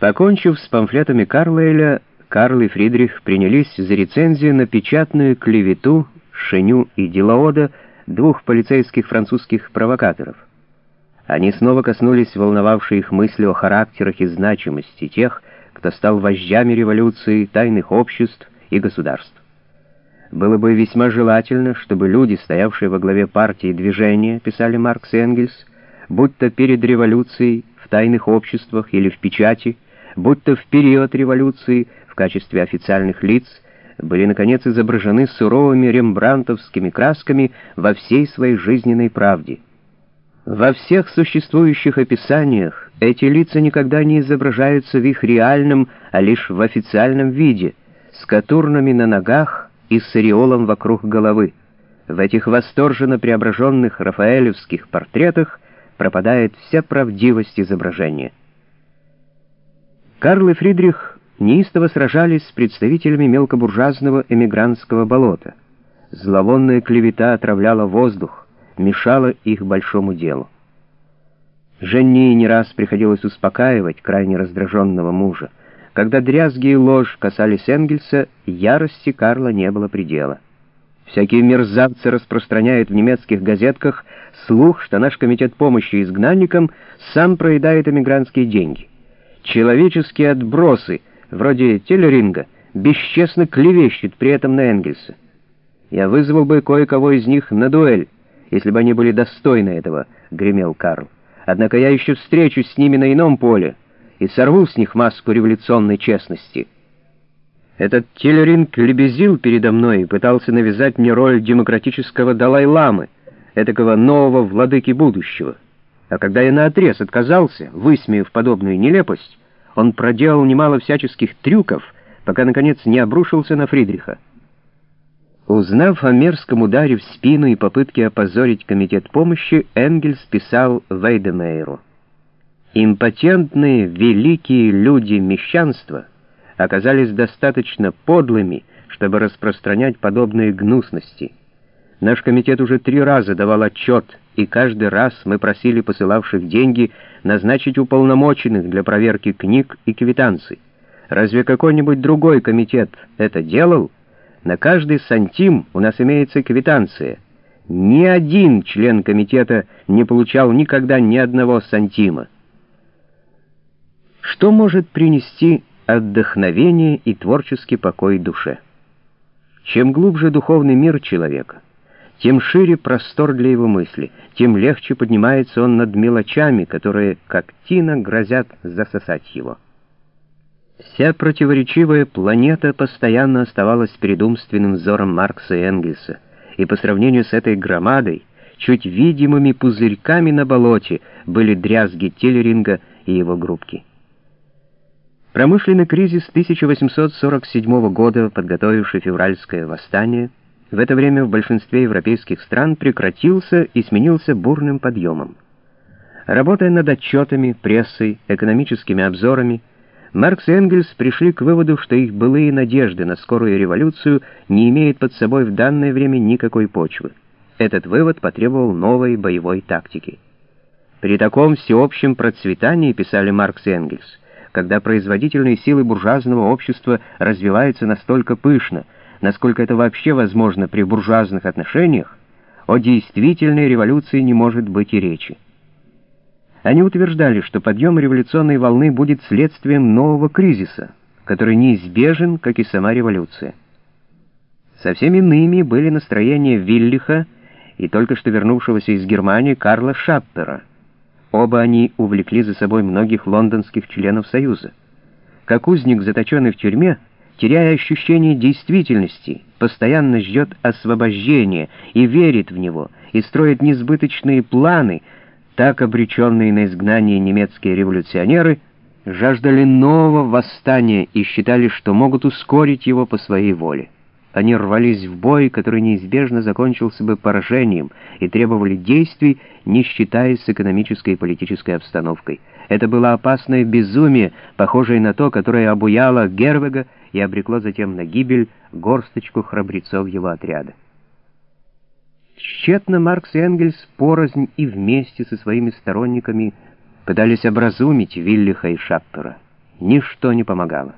Покончив с памфлетами Карлейля, Карл и Фридрих принялись за рецензию на печатную клевету Шеню и Дилаода, двух полицейских французских провокаторов. Они снова коснулись волновавшей их мысли о характерах и значимости тех, кто стал вождями революции, тайных обществ и государств. Было бы весьма желательно, чтобы люди, стоявшие во главе партии и движения, писали Маркс и Энгельс, будь то перед революцией, в тайных обществах или в печати, будь то в период революции в качестве официальных лиц, были, наконец, изображены суровыми рембрантовскими красками во всей своей жизненной правде. Во всех существующих описаниях эти лица никогда не изображаются в их реальном, а лишь в официальном виде, с катурнами на ногах и с ореолом вокруг головы. В этих восторженно преображенных рафаэлевских портретах пропадает вся правдивость изображения. Карл и Фридрих неистово сражались с представителями мелкобуржуазного эмигрантского болота. Зловонная клевета отравляла воздух, мешала их большому делу. Жене не раз приходилось успокаивать крайне раздраженного мужа. Когда дрязги и ложь касались Энгельса, ярости Карла не было предела. Всякие мерзавцы распространяют в немецких газетках слух, что наш комитет помощи изгнанникам сам проедает эмигрантские деньги. Человеческие отбросы, вроде Теллеринга, бесчестно клевещут при этом на Энгельса. Я вызвал бы кое-кого из них на дуэль, если бы они были достойны этого, — гремел Карл. Однако я еще встречусь с ними на ином поле и сорву с них маску революционной честности. Этот Теллеринг лебезил передо мной и пытался навязать мне роль демократического Далай-ламы, этакого нового владыки будущего. А когда я наотрез отказался, высмеяв подобную нелепость, он проделал немало всяческих трюков, пока, наконец, не обрушился на Фридриха. Узнав о мерзком ударе в спину и попытке опозорить комитет помощи, Энгельс писал Вейдемейру. «Импотентные великие люди мещанства оказались достаточно подлыми, чтобы распространять подобные гнусности». Наш комитет уже три раза давал отчет, и каждый раз мы просили посылавших деньги назначить уполномоченных для проверки книг и квитанций. Разве какой-нибудь другой комитет это делал? На каждый сантим у нас имеется квитанция. Ни один член комитета не получал никогда ни одного сантима. Что может принести отдохновение и творческий покой душе? Чем глубже духовный мир человека — тем шире простор для его мысли, тем легче поднимается он над мелочами, которые, как тина, грозят засосать его. Вся противоречивая планета постоянно оставалась перед умственным взором Маркса и Энгельса, и по сравнению с этой громадой, чуть видимыми пузырьками на болоте были дрязги Теллеринга и его группки. Промышленный кризис 1847 года, подготовивший февральское восстание, в это время в большинстве европейских стран прекратился и сменился бурным подъемом. Работая над отчетами, прессой, экономическими обзорами, Маркс и Энгельс пришли к выводу, что их былые надежды на скорую революцию не имеют под собой в данное время никакой почвы. Этот вывод потребовал новой боевой тактики. При таком всеобщем процветании, писали Маркс и Энгельс, когда производительные силы буржуазного общества развиваются настолько пышно, насколько это вообще возможно при буржуазных отношениях, о действительной революции не может быть и речи. Они утверждали, что подъем революционной волны будет следствием нового кризиса, который неизбежен, как и сама революция. Совсем иными были настроения Виллиха и только что вернувшегося из Германии Карла Шаппера. Оба они увлекли за собой многих лондонских членов Союза. Как узник, заточенный в тюрьме, теряя ощущение действительности, постоянно ждет освобождения и верит в него, и строит несбыточные планы, так обреченные на изгнание немецкие революционеры жаждали нового восстания и считали, что могут ускорить его по своей воле. Они рвались в бой, который неизбежно закончился бы поражением, и требовали действий, не считаясь с экономической и политической обстановкой. Это было опасное безумие, похожее на то, которое обуяло Гервега и обрекло затем на гибель горсточку храбрецов его отряда. Тщетно Маркс и Энгельс порознь и вместе со своими сторонниками пытались образумить Виллиха и Шаппера. ничто не помогало.